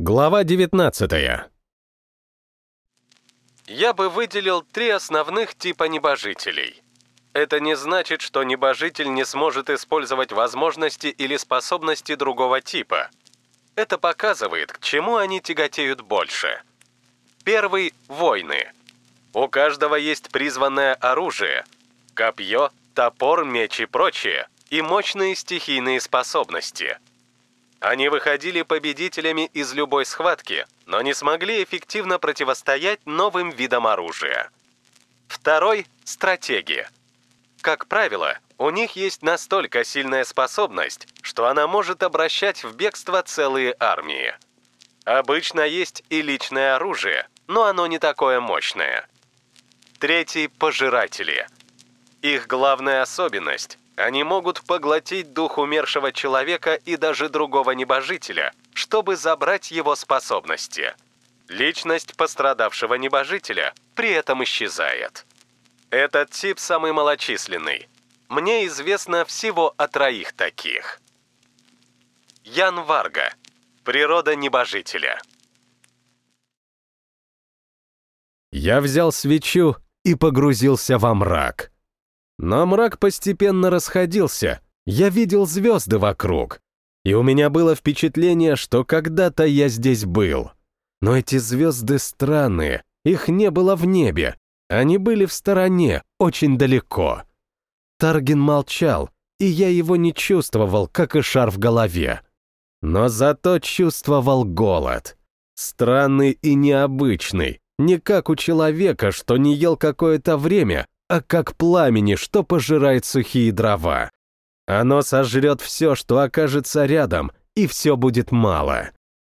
Глава 19 Я бы выделил три основных типа небожителей. Это не значит, что небожитель не сможет использовать возможности или способности другого типа. Это показывает, к чему они тяготеют больше. Первый – войны. У каждого есть призванное оружие – копье, топор, меч и прочее, и мощные стихийные способности – они выходили победителями из любой схватки, но не смогли эффективно противостоять новым видам оружия. Второй – стратегия. Как правило, у них есть настолько сильная способность, что она может обращать в бегство целые армии. Обычно есть и личное оружие, но оно не такое мощное. Третий – пожиратели. Их главная особенность они могут поглотить дух умершего человека и даже другого небожителя, чтобы забрать его способности. Личность пострадавшего небожителя при этом исчезает. Этот тип самый малочисленный. Мне известно всего о троих таких. Ян Варга. Природа небожителя. Я взял свечу и погрузился во мрак. Но мрак постепенно расходился, я видел звезды вокруг. И у меня было впечатление, что когда-то я здесь был. Но эти звезды странные, их не было в небе, они были в стороне, очень далеко. Таргин молчал, и я его не чувствовал, как и шар в голове. Но зато чувствовал голод. Странный и необычный, не как у человека, что не ел какое-то время, а как пламени, что пожирает сухие дрова. Оно сожрет все, что окажется рядом, и все будет мало.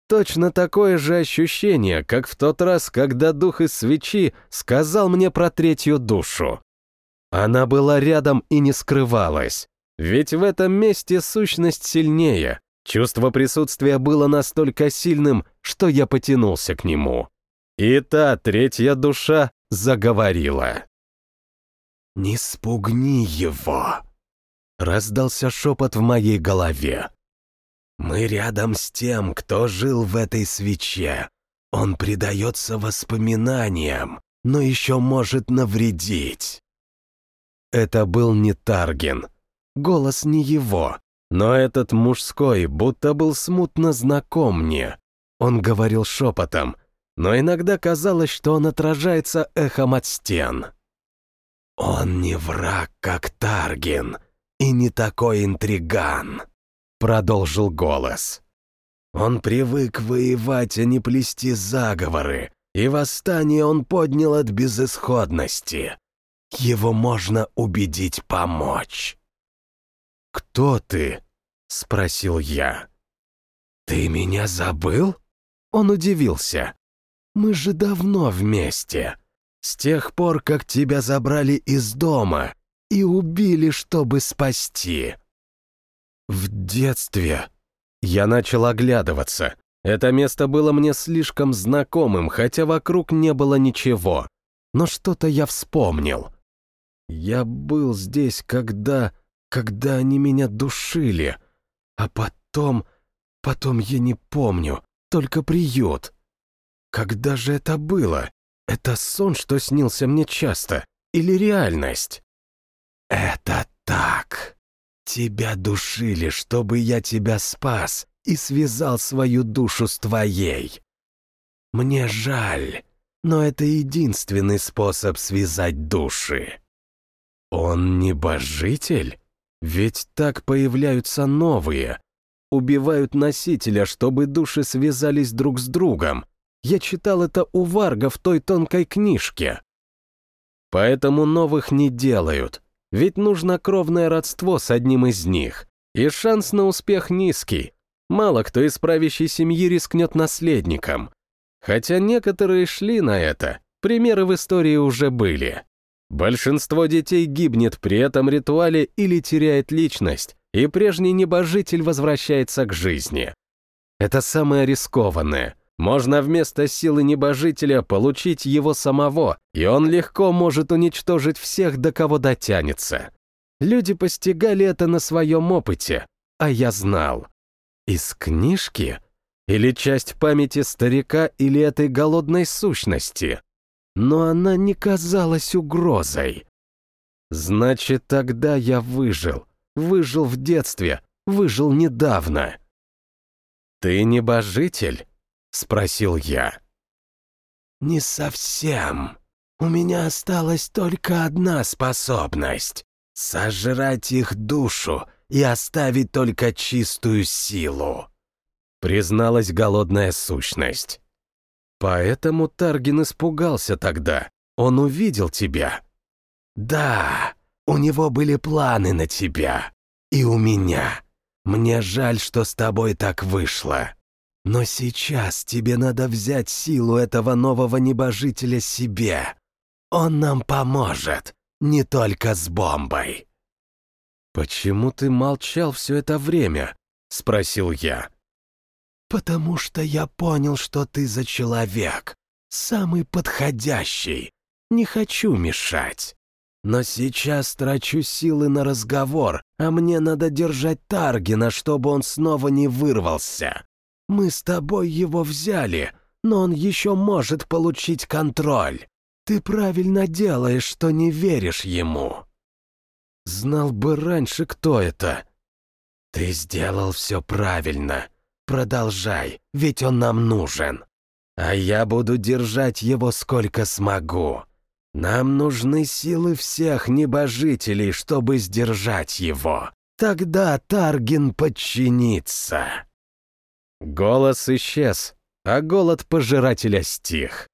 Точно такое же ощущение, как в тот раз, когда дух из свечи сказал мне про третью душу. Она была рядом и не скрывалась. Ведь в этом месте сущность сильнее. Чувство присутствия было настолько сильным, что я потянулся к нему. И та третья душа заговорила. «Не спугни его!» Раздался шепот в моей голове. «Мы рядом с тем, кто жил в этой свече. Он предается воспоминаниям, но еще может навредить». Это был не Тарген. Голос не его, но этот мужской будто был смутно знаком мне. Он говорил шепотом, но иногда казалось, что он отражается эхом от стен. «Он не враг, как Таргин, и не такой интриган», — продолжил голос. «Он привык воевать, а не плести заговоры, и восстание он поднял от безысходности. Его можно убедить помочь». «Кто ты?» — спросил я. «Ты меня забыл?» Он удивился. «Мы же давно вместе. С тех пор, как тебя забрали из дома и убили, чтобы спасти. В детстве я начал оглядываться. Это место было мне слишком знакомым, хотя вокруг не было ничего. Но что-то я вспомнил. Я был здесь, когда... когда они меня душили. А потом... потом я не помню, только приют. Когда же это было? Это сон, что снился мне часто, или реальность? Это так. Тебя душили, чтобы я тебя спас и связал свою душу с твоей. Мне жаль, но это единственный способ связать души. Он небожитель? Ведь так появляются новые. Убивают носителя, чтобы души связались друг с другом, я читал это у Варга в той тонкой книжке. Поэтому новых не делают, ведь нужно кровное родство с одним из них, и шанс на успех низкий. Мало кто из правящей семьи рискнет наследником. Хотя некоторые шли на это, примеры в истории уже были. Большинство детей гибнет при этом ритуале или теряет личность, и прежний небожитель возвращается к жизни. Это самое рискованное — можно вместо силы небожителя получить его самого, и он легко может уничтожить всех, до кого дотянется. Люди постигали это на своем опыте, а я знал. Из книжки? Или часть памяти старика или этой голодной сущности? Но она не казалась угрозой. Значит, тогда я выжил. Выжил в детстве, выжил недавно. «Ты небожитель?» — спросил я. «Не совсем. У меня осталась только одна способность — сожрать их душу и оставить только чистую силу», — призналась голодная сущность. «Поэтому Таргин испугался тогда. Он увидел тебя». «Да, у него были планы на тебя. И у меня. Мне жаль, что с тобой так вышло. Но сейчас тебе надо взять силу этого нового небожителя себе. Он нам поможет, не только с бомбой». «Почему ты молчал все это время?» — спросил я. «Потому что я понял, что ты за человек, самый подходящий. Не хочу мешать. Но сейчас трачу силы на разговор, а мне надо держать Таргина, чтобы он снова не вырвался. Мы с тобой его взяли, но он еще может получить контроль. Ты правильно делаешь, что не веришь ему. Знал бы раньше, кто это. Ты сделал все правильно. Продолжай, ведь он нам нужен. А я буду держать его сколько смогу. Нам нужны силы всех небожителей, чтобы сдержать его. Тогда Таргин подчинится. Голос исчез, а голод пожирателя стих.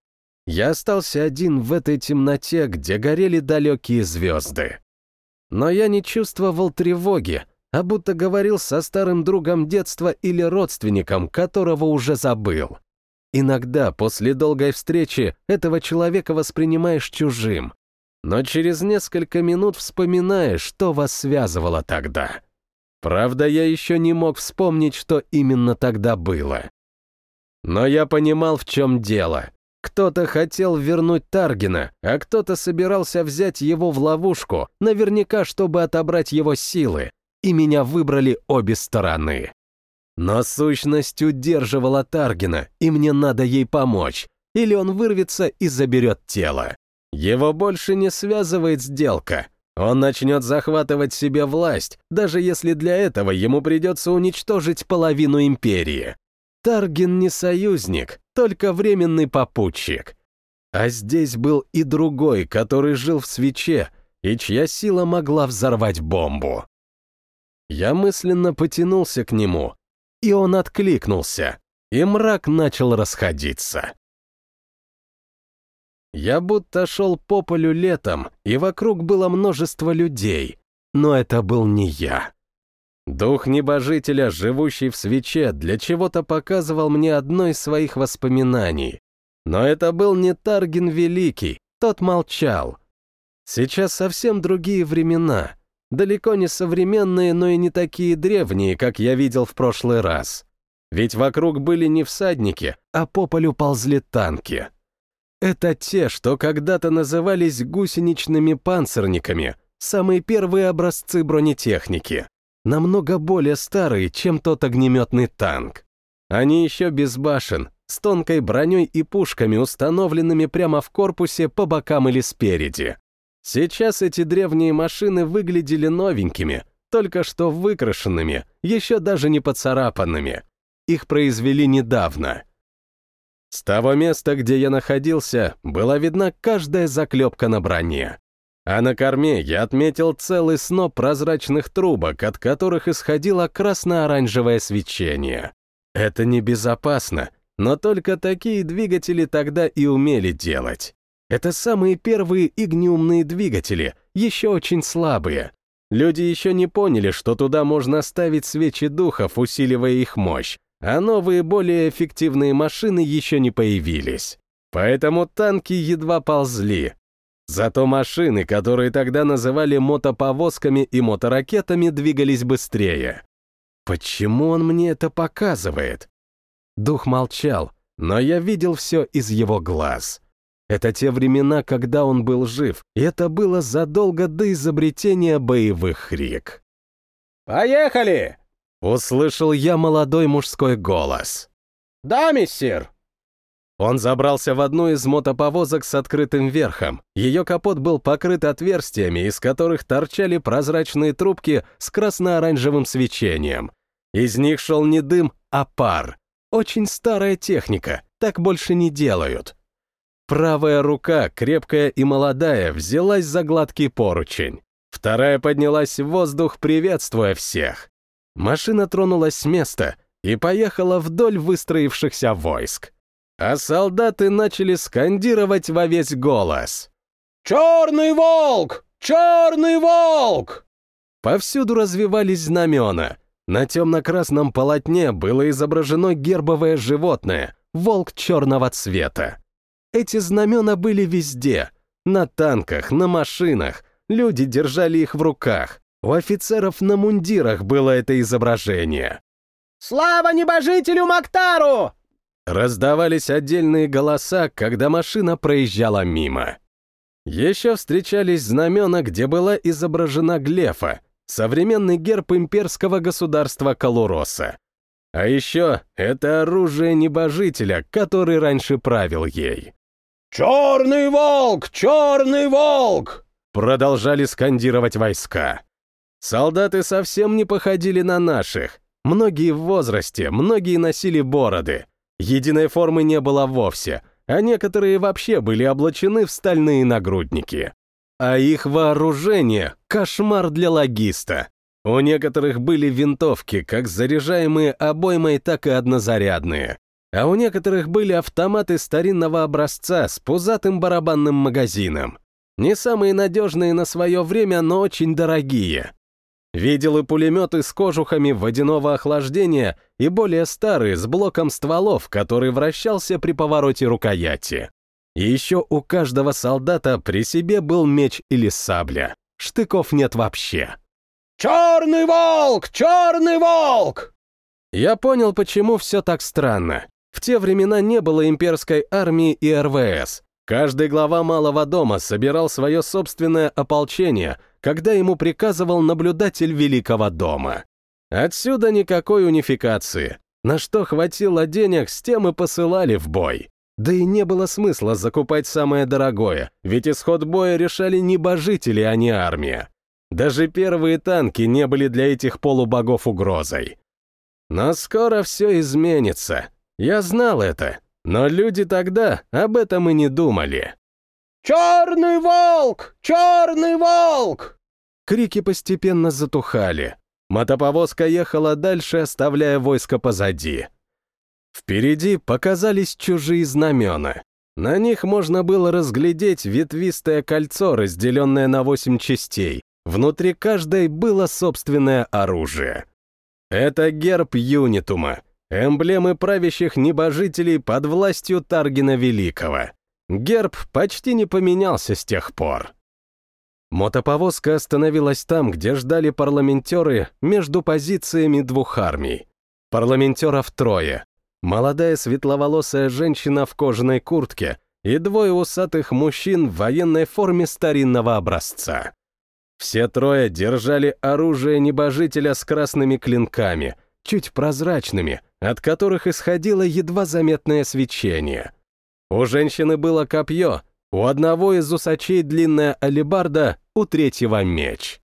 Я остался один в этой темноте, где горели далекие звезды. Но я не чувствовал тревоги, а будто говорил со старым другом детства или родственником, которого уже забыл. Иногда после долгой встречи этого человека воспринимаешь чужим, но через несколько минут вспоминаешь, что вас связывало тогда. Правда, я еще не мог вспомнить, что именно тогда было. Но я понимал, в чем дело. Кто-то хотел вернуть Таргина, а кто-то собирался взять его в ловушку, наверняка, чтобы отобрать его силы, и меня выбрали обе стороны. Но сущность удерживала Таргина, и мне надо ей помочь, или он вырвется и заберет тело. Его больше не связывает сделка. Он начнет захватывать себе власть, даже если для этого ему придется уничтожить половину империи. Таргин не союзник, только временный попутчик. А здесь был и другой, который жил в свече, и чья сила могла взорвать бомбу. Я мысленно потянулся к нему, и он откликнулся, и мрак начал расходиться. Я будто шел по полю летом, и вокруг было множество людей, но это был не я. Дух небожителя, живущий в свече, для чего-то показывал мне одно из своих воспоминаний. Но это был не Таргин Великий, тот молчал. Сейчас совсем другие времена, далеко не современные, но и не такие древние, как я видел в прошлый раз. Ведь вокруг были не всадники, а по полю ползли танки. Это те, что когда-то назывались гусеничными панцирниками, самые первые образцы бронетехники, намного более старые, чем тот огнеметный танк. Они еще без башен, с тонкой броней и пушками, установленными прямо в корпусе по бокам или спереди. Сейчас эти древние машины выглядели новенькими, только что выкрашенными, еще даже не поцарапанными. Их произвели недавно. С того места, где я находился, была видна каждая заклепка на броне. А на корме я отметил целый сноп прозрачных трубок, от которых исходило красно-оранжевое свечение. Это небезопасно, но только такие двигатели тогда и умели делать. Это самые первые игниумные двигатели, еще очень слабые. Люди еще не поняли, что туда можно ставить свечи духов, усиливая их мощь, а новые, более эффективные машины еще не появились. Поэтому танки едва ползли. Зато машины, которые тогда называли мотоповозками и моторакетами, двигались быстрее. Почему он мне это показывает? Дух молчал, но я видел все из его глаз. Это те времена, когда он был жив, и это было задолго до изобретения боевых рек. «Поехали!» — услышал я молодой мужской голос. «Да, мессир!» Он забрался в одну из мотоповозок с открытым верхом. Ее капот был покрыт отверстиями, из которых торчали прозрачные трубки с красно-оранжевым свечением. Из них шел не дым, а пар. Очень старая техника, так больше не делают. Правая рука, крепкая и молодая, взялась за гладкий поручень. Вторая поднялась в воздух, приветствуя всех. Машина тронулась с места и поехала вдоль выстроившихся войск. А солдаты начали скандировать во весь голос. «Черный волк! Черный волк!» Повсюду развивались знамена. На темно-красном полотне было изображено гербовое животное — волк черного цвета. Эти знамена были везде. На танках, на машинах. Люди держали их в руках. У офицеров на мундирах было это изображение. «Слава небожителю Мактару!» Раздавались отдельные голоса, когда машина проезжала мимо. Еще встречались знамена, где была изображена глефа, современный герб имперского государства Калуроса. А еще это оружие небожителя, который раньше правил ей. «Черный волк! Черный волк!» Продолжали скандировать войска. Солдаты совсем не походили на наших. Многие в возрасте, многие носили бороды. Единой формы не было вовсе, а некоторые вообще были облачены в стальные нагрудники. А их вооружение — кошмар для логиста. У некоторых были винтовки, как заряжаемые обоймой, так и однозарядные. А у некоторых были автоматы старинного образца с пузатым барабанным магазином. Не самые надежные на свое время, но очень дорогие. Видел и пулеметы с кожухами водяного охлаждения и более старые с блоком стволов, который вращался при повороте рукояти. И еще у каждого солдата при себе был меч или сабля. Штыков нет вообще. «Черный волк! Черный волк!» Я понял, почему все так странно. В те времена не было имперской армии и РВС. Каждый глава малого дома собирал свое собственное ополчение — когда ему приказывал наблюдатель Великого дома. Отсюда никакой унификации. На что хватило денег, с тем и посылали в бой. Да и не было смысла закупать самое дорогое, ведь исход боя решали небожители, а не армия. Даже первые танки не были для этих полубогов угрозой. Но скоро все изменится. Я знал это, но люди тогда об этом и не думали. «Черный волк! Черный волк!» Крики постепенно затухали. Мотоповозка ехала дальше, оставляя войско позади. Впереди показались чужие знамена. На них можно было разглядеть ветвистое кольцо, разделенное на восемь частей. Внутри каждой было собственное оружие. Это герб Юнитума, эмблемы правящих небожителей под властью Таргина Великого. Герб почти не поменялся с тех пор. Мотоповозка остановилась там, где ждали парламентеры между позициями двух армий. Парламентеров трое. Молодая светловолосая женщина в кожаной куртке и двое усатых мужчин в военной форме старинного образца. Все трое держали оружие небожителя с красными клинками, чуть прозрачными, от которых исходило едва заметное свечение — у женщины было копье, у одного из усачей длинная алебарда, у третьего меч.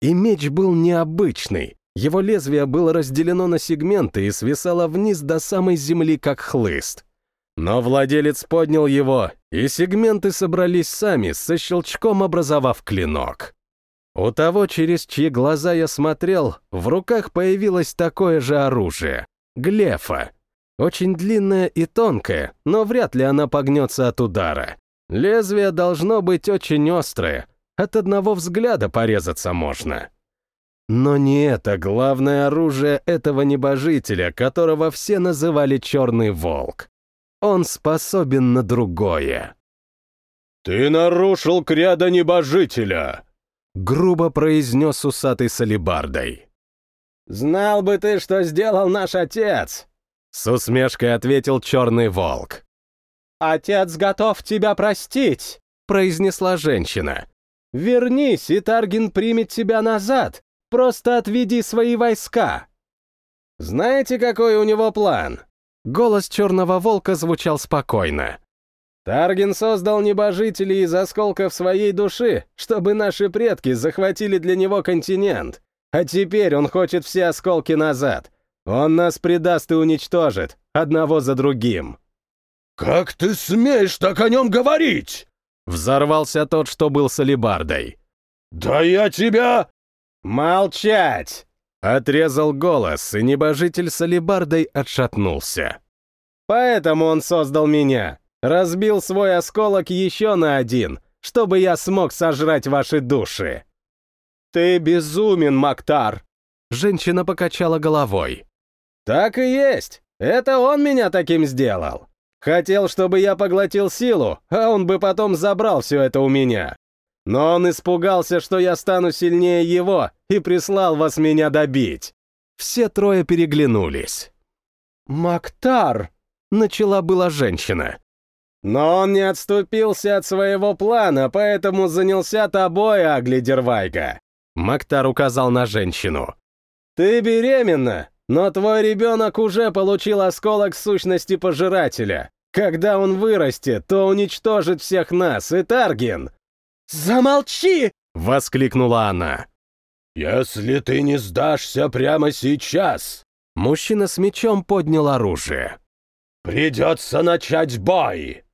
И меч был необычный. Его лезвие было разделено на сегменты и свисало вниз до самой земли, как хлыст. Но владелец поднял его, и сегменты собрались сами, со щелчком образовав клинок. У того, через чьи глаза я смотрел, в руках появилось такое же оружие — глефа. Очень длинная и тонкая, но вряд ли она погнется от удара. Лезвие должно быть очень острое. От одного взгляда порезаться можно. Но не это главное оружие этого небожителя, которого все называли Черный Волк. Он способен на другое. «Ты нарушил кряда небожителя!» — грубо произнес усатый с алебардой. «Знал бы ты, что сделал наш отец!» С усмешкой ответил черный волк. «Отец готов тебя простить», — произнесла женщина. «Вернись, и Таргин примет тебя назад. Просто отведи свои войска». «Знаете, какой у него план?» Голос черного волка звучал спокойно. Тарген создал небожителей из осколков своей души, чтобы наши предки захватили для него континент. А теперь он хочет все осколки назад. Он нас предаст и уничтожит, одного за другим. «Как ты смеешь так о нем говорить?» Взорвался тот, что был с алебардой. «Да я тебя...» «Молчать!» Отрезал голос, и небожитель с алебардой отшатнулся. «Поэтому он создал меня. Разбил свой осколок еще на один, чтобы я смог сожрать ваши души». «Ты безумен, Мактар!» Женщина покачала головой. «Так и есть. Это он меня таким сделал. Хотел, чтобы я поглотил силу, а он бы потом забрал все это у меня. Но он испугался, что я стану сильнее его, и прислал вас меня добить. Все трое переглянулись. «Мактар!» — начала была женщина. «Но он не отступился от своего плана, поэтому занялся тобой, Агли Дервайга!» Мактар указал на женщину. «Ты беременна, но твой ребенок уже получил осколок сущности пожирателя. Когда он вырастет, то уничтожит всех нас и Тарген. «Замолчи!» — воскликнула она. «Если ты не сдашься прямо сейчас...» Мужчина с мечом поднял оружие. «Придется начать бой!»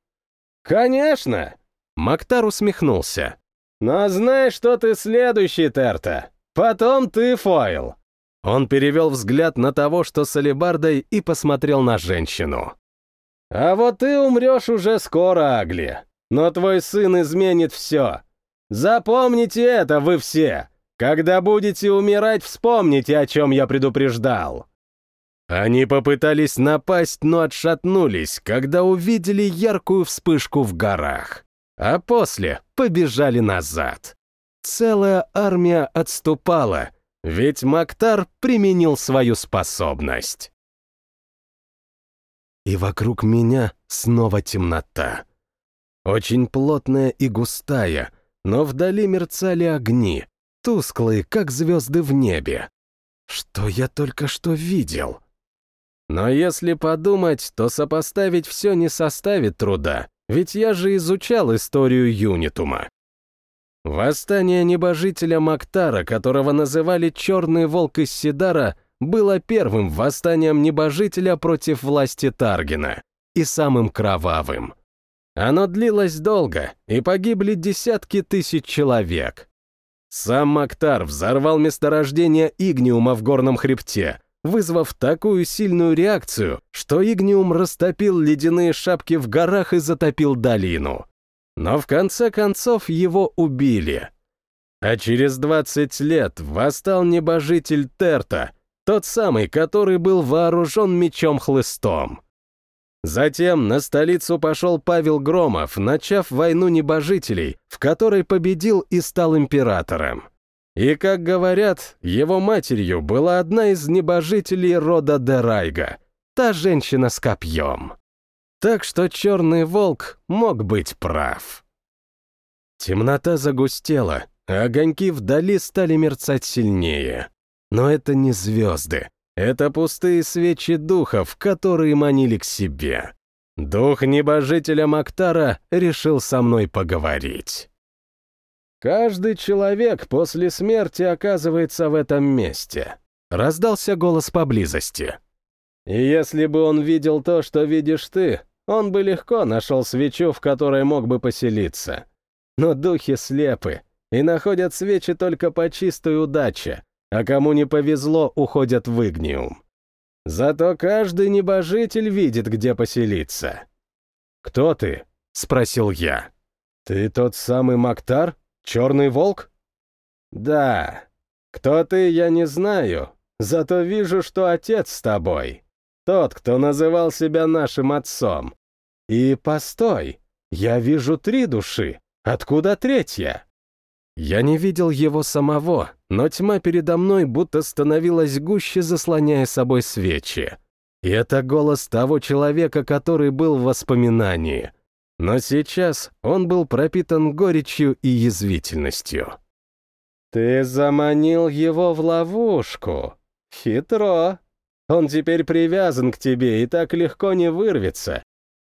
«Конечно!» Мактар усмехнулся. «Но знай, что ты следующий, Терта. Потом ты, Фойл». Он перевел взгляд на того, что с алебардой, и посмотрел на женщину. «А вот ты умрешь уже скоро, Агли. Но твой сын изменит все. Запомните это, вы все. Когда будете умирать, вспомните, о чем я предупреждал». Они попытались напасть, но отшатнулись, когда увидели яркую вспышку в горах. А после побежали назад. Целая армия отступала, ведь Мактар применил свою способность. И вокруг меня снова темнота. Очень плотная и густая, но вдали мерцали огни, тусклые, как звезды в небе. Что я только что видел? Но если подумать, то сопоставить все не составит труда, ведь я же изучал историю Юнитума. Восстание небожителя Мактара, которого называли «Черный волк из Сидара», было первым восстанием небожителя против власти Таргина и самым кровавым. Оно длилось долго, и погибли десятки тысяч человек. Сам Мактар взорвал месторождение Игниума в горном хребте, вызвав такую сильную реакцию, что Игниум растопил ледяные шапки в горах и затопил долину. Но в конце концов его убили. А через 20 лет восстал небожитель Терта, тот самый, который был вооружен мечом-хлыстом. Затем на столицу пошел Павел Громов, начав войну небожителей, в которой победил и стал императором. И, как говорят, его матерью была одна из небожителей рода Дерайга, та женщина с копьем. Так что черный волк мог быть прав. Темнота загустела, а огоньки вдали стали мерцать сильнее. Но это не звезды, это пустые свечи духов, которые манили к себе. Дух небожителя Мактара решил со мной поговорить. «Каждый человек после смерти оказывается в этом месте», — раздался голос поблизости. «И если бы он видел то, что видишь ты, он бы легко нашел свечу, в которой мог бы поселиться. Но духи слепы и находят свечи только по чистой удаче, а кому не повезло, уходят в Игниум. Зато каждый небожитель видит, где поселиться. «Кто ты?» — спросил я. «Ты тот самый Мактар? Черный волк?» «Да. Кто ты, я не знаю, зато вижу, что отец с тобой. Тот, кто называл себя нашим отцом. И постой, я вижу три души. Откуда третья?» Я не видел его самого, но тьма передо мной будто становилась гуще, заслоняя собой свечи. И это голос того человека, который был в воспоминании. Но сейчас он был пропитан горечью и язвительностью. «Ты заманил его в ловушку. Хитро. Он теперь привязан к тебе и так легко не вырвется.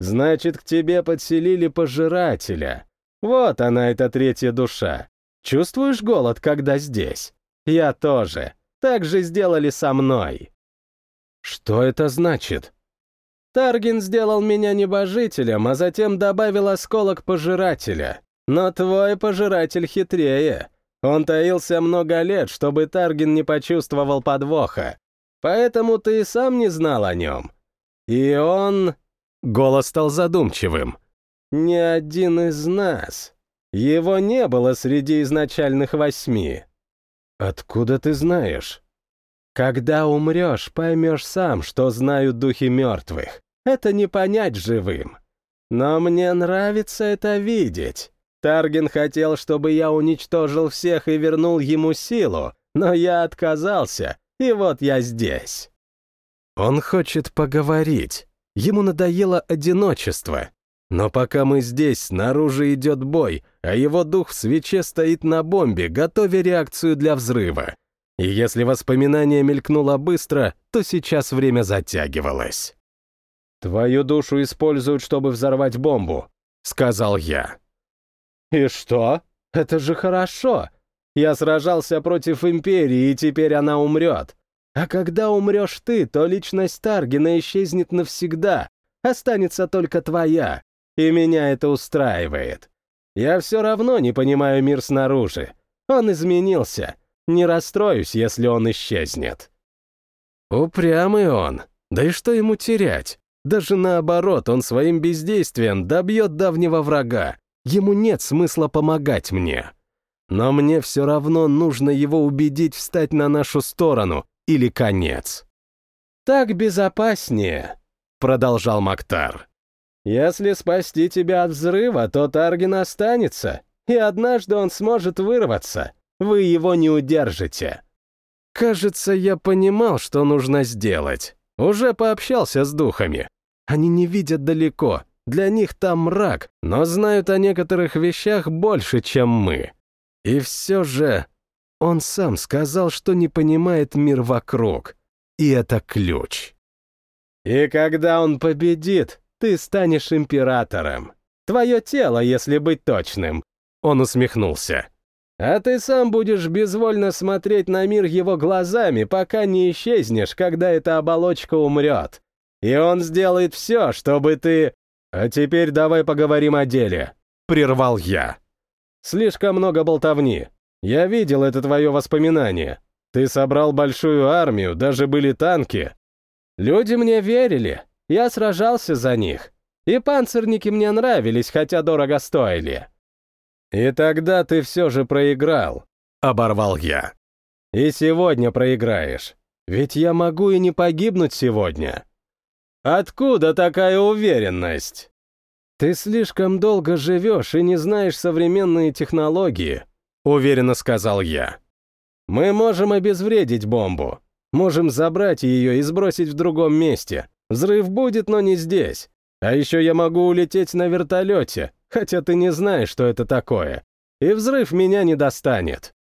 Значит, к тебе подселили пожирателя. Вот она, эта третья душа. Чувствуешь голод, когда здесь? Я тоже. Так же сделали со мной. Что это значит? Таргин сделал меня небожителем, а затем добавил осколок пожирателя. Но твой пожиратель хитрее. Он таился много лет, чтобы Таргин не почувствовал подвоха. Поэтому ты и сам не знал о нем. И он... Голос стал задумчивым. Ни один из нас. Его не было среди изначальных восьми. Откуда ты знаешь? Когда умрешь, поймешь сам, что знают духи мертвых. Это не понять живым. Но мне нравится это видеть. Тарген хотел, чтобы я уничтожил всех и вернул ему силу, но я отказался, и вот я здесь. Он хочет поговорить. Ему надоело одиночество. Но пока мы здесь, снаружи идет бой, а его дух в свече стоит на бомбе, готовя реакцию для взрыва. И если воспоминание мелькнуло быстро, то сейчас время затягивалось. «Твою душу используют, чтобы взорвать бомбу», — сказал я. «И что? Это же хорошо. Я сражался против Империи, и теперь она умрет. А когда умрешь ты, то личность Таргина исчезнет навсегда, останется только твоя, и меня это устраивает. Я все равно не понимаю мир снаружи. Он изменился. Не расстроюсь, если он исчезнет. Упрямый он. Да и что ему терять? Даже наоборот, он своим бездействием добьет давнего врага. Ему нет смысла помогать мне. Но мне все равно нужно его убедить встать на нашу сторону, или конец. «Так безопаснее», — продолжал Мактар. «Если спасти тебя от взрыва, то Таргин останется, и однажды он сможет вырваться. Вы его не удержите». Кажется, я понимал, что нужно сделать. Уже пообщался с духами. Они не видят далеко, для них там мрак, но знают о некоторых вещах больше, чем мы. И все же он сам сказал, что не понимает мир вокруг. И это ключ. И когда он победит, ты станешь императором. Твое тело, если быть точным. Он усмехнулся. А ты сам будешь безвольно смотреть на мир его глазами, пока не исчезнешь, когда эта оболочка умрет. И он сделает все, чтобы ты... А теперь давай поговорим о деле. Прервал я. Слишком много болтовни. Я видел это твое воспоминание. Ты собрал большую армию, даже были танки. Люди мне верили, я сражался за них. И панцирники мне нравились, хотя дорого стоили. И тогда ты все же проиграл, — оборвал я. И сегодня проиграешь. Ведь я могу и не погибнуть сегодня. Откуда такая уверенность? Ты слишком долго живешь и не знаешь современные технологии, — уверенно сказал я. «Мы можем обезвредить бомбу. Можем забрать ее и сбросить в другом месте. Взрыв будет, но не здесь. А еще я могу улететь на вертолете, хотя ты не знаешь, что это такое. И взрыв меня не достанет».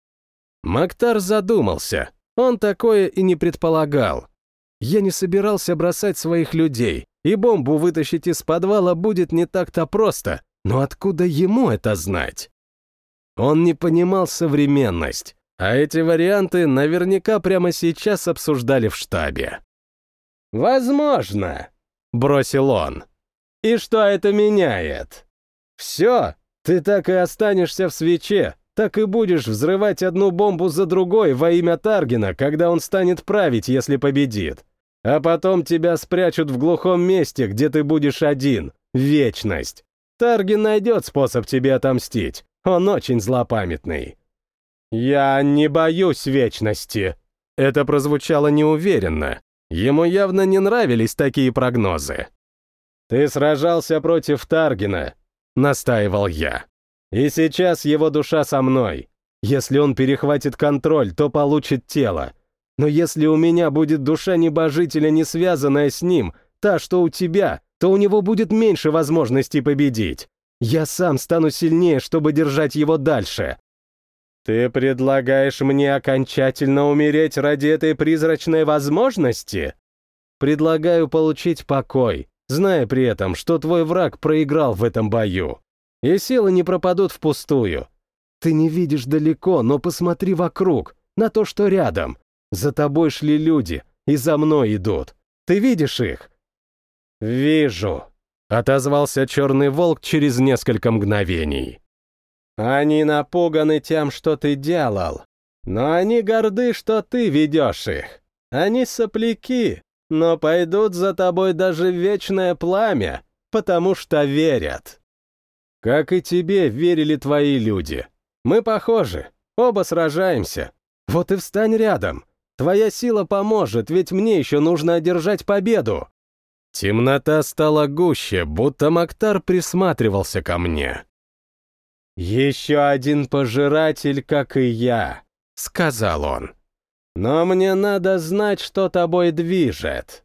Мактар задумался. Он такое и не предполагал. Я не собирался бросать своих людей, и бомбу вытащить из подвала будет не так-то просто, но откуда ему это знать? Он не понимал современность, а эти варианты наверняка прямо сейчас обсуждали в штабе. «Возможно», — бросил он. «И что это меняет?» «Все, ты так и останешься в свече, так и будешь взрывать одну бомбу за другой во имя Таргина, когда он станет править, если победит. А потом тебя спрячут в глухом месте, где ты будешь один. Вечность. Таргин найдет способ тебе отомстить. Он очень злопамятный. «Я не боюсь вечности». Это прозвучало неуверенно. Ему явно не нравились такие прогнозы. «Ты сражался против Таргина», — настаивал я. «И сейчас его душа со мной. Если он перехватит контроль, то получит тело. Но если у меня будет душа небожителя, не связанная с ним, та, что у тебя, то у него будет меньше возможностей победить. Я сам стану сильнее, чтобы держать его дальше. Ты предлагаешь мне окончательно умереть ради этой призрачной возможности? Предлагаю получить покой, зная при этом, что твой враг проиграл в этом бою. И силы не пропадут впустую. Ты не видишь далеко, но посмотри вокруг, на то, что рядом. За тобой шли люди, и за мной идут. Ты видишь их? Вижу, отозвался черный волк через несколько мгновений. Они напуганы тем, что ты делал, но они горды, что ты ведешь их. Они сопляки, но пойдут за тобой даже вечное пламя, потому что верят. Как и тебе верили твои люди. Мы похожи, оба сражаемся. Вот и встань рядом. Твоя сила поможет, ведь мне еще нужно одержать победу. Темнота стала гуще, будто Мактар присматривался ко мне. «Еще один пожиратель, как и я», — сказал он. Но мне надо знать, что тобой движет.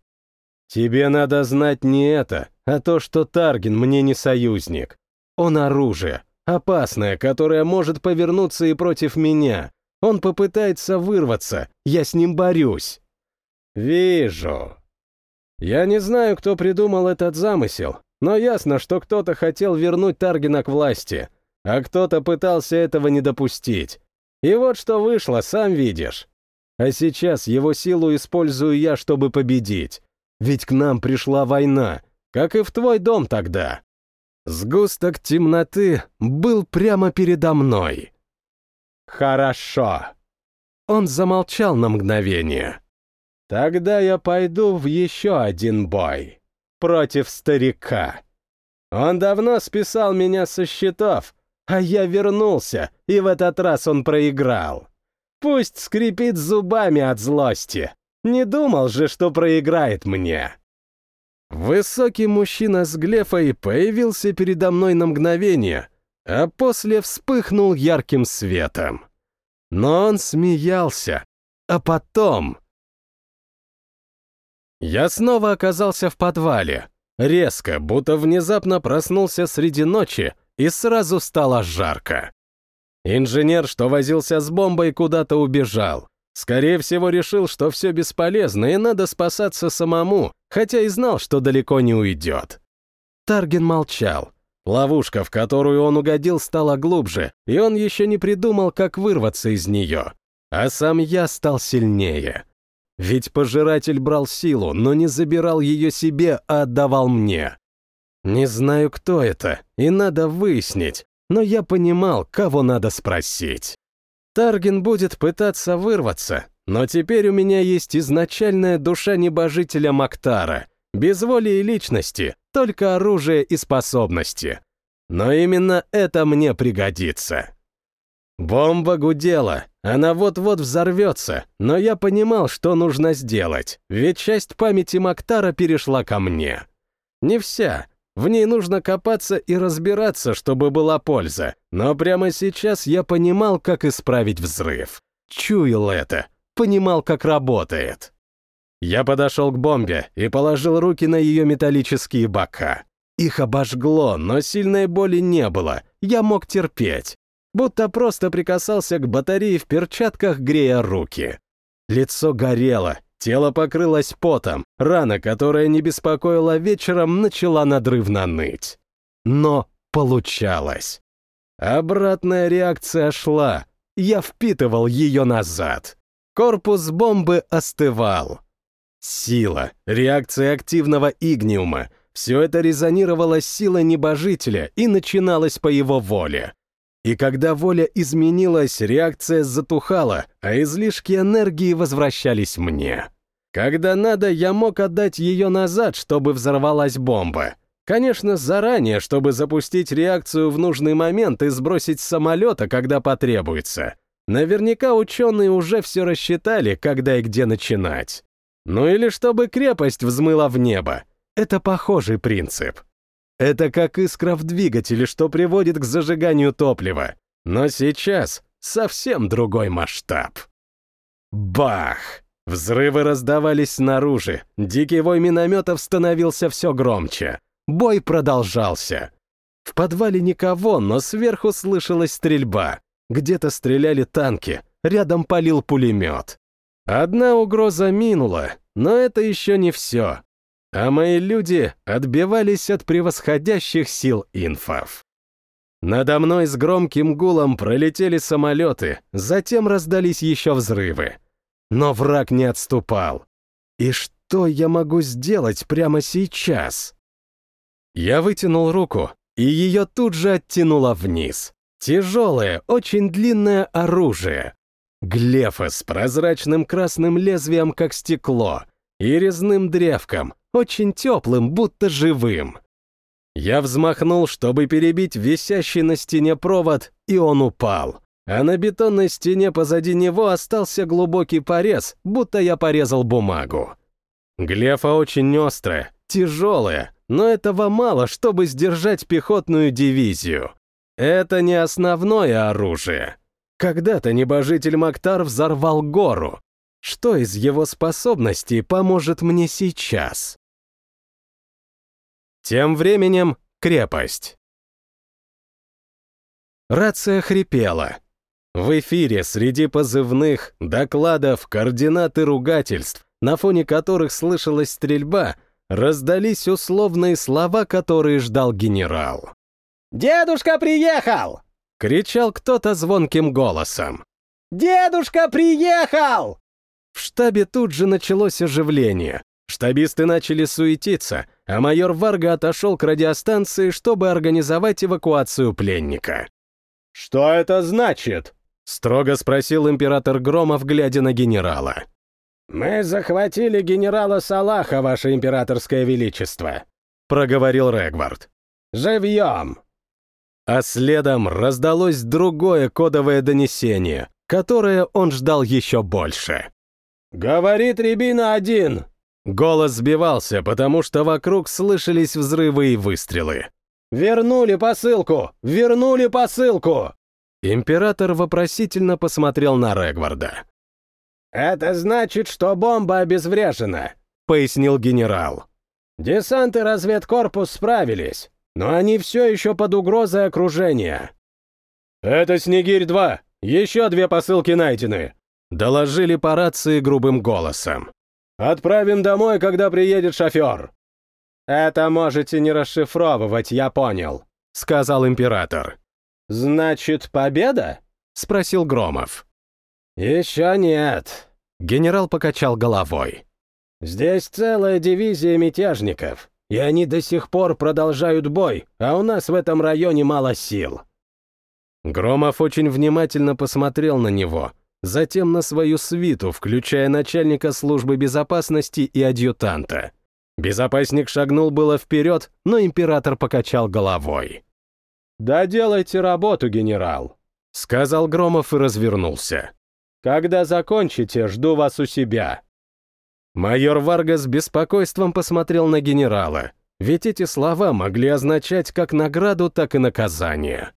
Тебе надо знать не это, а то, что Таргин мне не союзник. Он оружие, опасное, которое может повернуться и против меня. Он попытается вырваться, я с ним борюсь. Вижу. Я не знаю, кто придумал этот замысел, но ясно, что кто-то хотел вернуть Таргина к власти, а кто-то пытался этого не допустить. И вот что вышло, сам видишь. А сейчас его силу использую я, чтобы победить. Ведь к нам пришла война, как и в твой дом тогда. Сгусток темноты был прямо передо мной. Хорошо. Он замолчал на мгновение. Тогда я пойду в еще один бой. Против старика. Он давно списал меня со счетов, а я вернулся, и в этот раз он проиграл. Пусть скрипит зубами от злости. Не думал же, что проиграет мне. Высокий мужчина с глефой появился передо мной на мгновение, а после вспыхнул ярким светом. Но он смеялся, а потом... Я снова оказался в подвале. Резко, будто внезапно проснулся среди ночи, и сразу стало жарко. Инженер, что возился с бомбой, куда-то убежал. Скорее всего, решил, что все бесполезно и надо спасаться самому, хотя и знал, что далеко не уйдет. Тарген молчал. Ловушка, в которую он угодил, стала глубже, и он еще не придумал, как вырваться из нее. А сам я стал сильнее. Ведь пожиратель брал силу, но не забирал ее себе, а отдавал мне. Не знаю, кто это, и надо выяснить, но я понимал, кого надо спросить. Тарген будет пытаться вырваться, но теперь у меня есть изначальная душа небожителя Мактара, без воли и личности, только оружие и способности. Но именно это мне пригодится. Бомба гудела, она вот-вот взорвется, но я понимал, что нужно сделать, ведь часть памяти Мактара перешла ко мне. Не вся, в ней нужно копаться и разбираться, чтобы была польза. Но прямо сейчас я понимал, как исправить взрыв. Чуял это, понимал, как работает. Я подошел к бомбе и положил руки на ее металлические бока. Их обожгло, но сильной боли не было, я мог терпеть. Будто просто прикасался к батарее в перчатках, грея руки. Лицо горело, Тело покрылось потом, рана, которая не беспокоила вечером, начала надрывно ныть. Но получалось. Обратная реакция шла. Я впитывал ее назад. Корпус бомбы остывал. Сила, реакция активного игниума — все это резонировало с силой небожителя и начиналось по его воле. И когда воля изменилась, реакция затухала, а излишки энергии возвращались мне. Когда надо, я мог отдать ее назад, чтобы взорвалась бомба. Конечно, заранее, чтобы запустить реакцию в нужный момент и сбросить с самолета, когда потребуется. Наверняка ученые уже все рассчитали, когда и где начинать. Ну или чтобы крепость взмыла в небо. Это похожий принцип. Это как искра в двигателе, что приводит к зажиганию топлива. Но сейчас совсем другой масштаб. Бах! Взрывы раздавались снаружи, дикий вой минометов становился все громче. Бой продолжался. В подвале никого, но сверху слышалась стрельба. Где-то стреляли танки, рядом палил пулемет. Одна угроза минула, но это еще не все. А мои люди отбивались от превосходящих сил инфов. Надо мной с громким гулом пролетели самолеты, затем раздались еще взрывы. Но враг не отступал. И что я могу сделать прямо сейчас? Я вытянул руку, и ее тут же оттянуло вниз. Тяжелое, очень длинное оружие. Глефа с прозрачным красным лезвием, как стекло, и резным древком, очень теплым, будто живым. Я взмахнул, чтобы перебить висящий на стене провод, и он упал. А на бетонной стене позади него остался глубокий порез, будто я порезал бумагу. Глефа очень острая, тяжелая, но этого мало, чтобы сдержать пехотную дивизию. Это не основное оружие. Когда-то небожитель Мактар взорвал гору. Что из его способностей поможет мне сейчас? Тем временем крепость. Рация хрипела. В эфире среди позывных, докладов, координат и ругательств, на фоне которых слышалась стрельба, раздались условные слова, которые ждал генерал. «Дедушка приехал!» — кричал кто-то звонким голосом. «Дедушка приехал!» В штабе тут же началось оживление. Штабисты начали суетиться, а майор Варга отошел к радиостанции, чтобы организовать эвакуацию пленника. «Что это значит?» — строго спросил император Громов, глядя на генерала. «Мы захватили генерала Салаха, ваше императорское величество», — проговорил Регвард. «Живьем!» А следом раздалось другое кодовое донесение, которое он ждал еще больше. «Говорит Рябина один!» Голос сбивался, потому что вокруг слышались взрывы и выстрелы. «Вернули посылку! Вернули посылку!» Император вопросительно посмотрел на Регварда. «Это значит, что бомба обезврежена», — пояснил генерал. «Десант и разведкорпус справились, но они все еще под угрозой окружения». «Это Снегирь-2! Еще две посылки найдены!» — доложили по рации грубым голосом. Отправим домой, когда приедет шофер». «Это можете не расшифровывать, я понял», — сказал император. «Значит, победа?» — спросил Громов. «Еще нет», — генерал покачал головой. «Здесь целая дивизия мятежников, и они до сих пор продолжают бой, а у нас в этом районе мало сил». Громов очень внимательно посмотрел на него, затем на свою свиту, включая начальника службы безопасности и адъютанта. Безопасник шагнул было вперед, но император покачал головой. «Да делайте работу, генерал», — сказал Громов и развернулся. «Когда закончите, жду вас у себя». Майор Варга с беспокойством посмотрел на генерала, ведь эти слова могли означать как награду, так и наказание.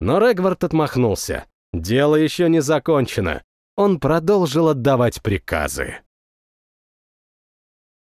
Но Регвард отмахнулся. Дело еще не закончено. Он продолжил отдавать приказы.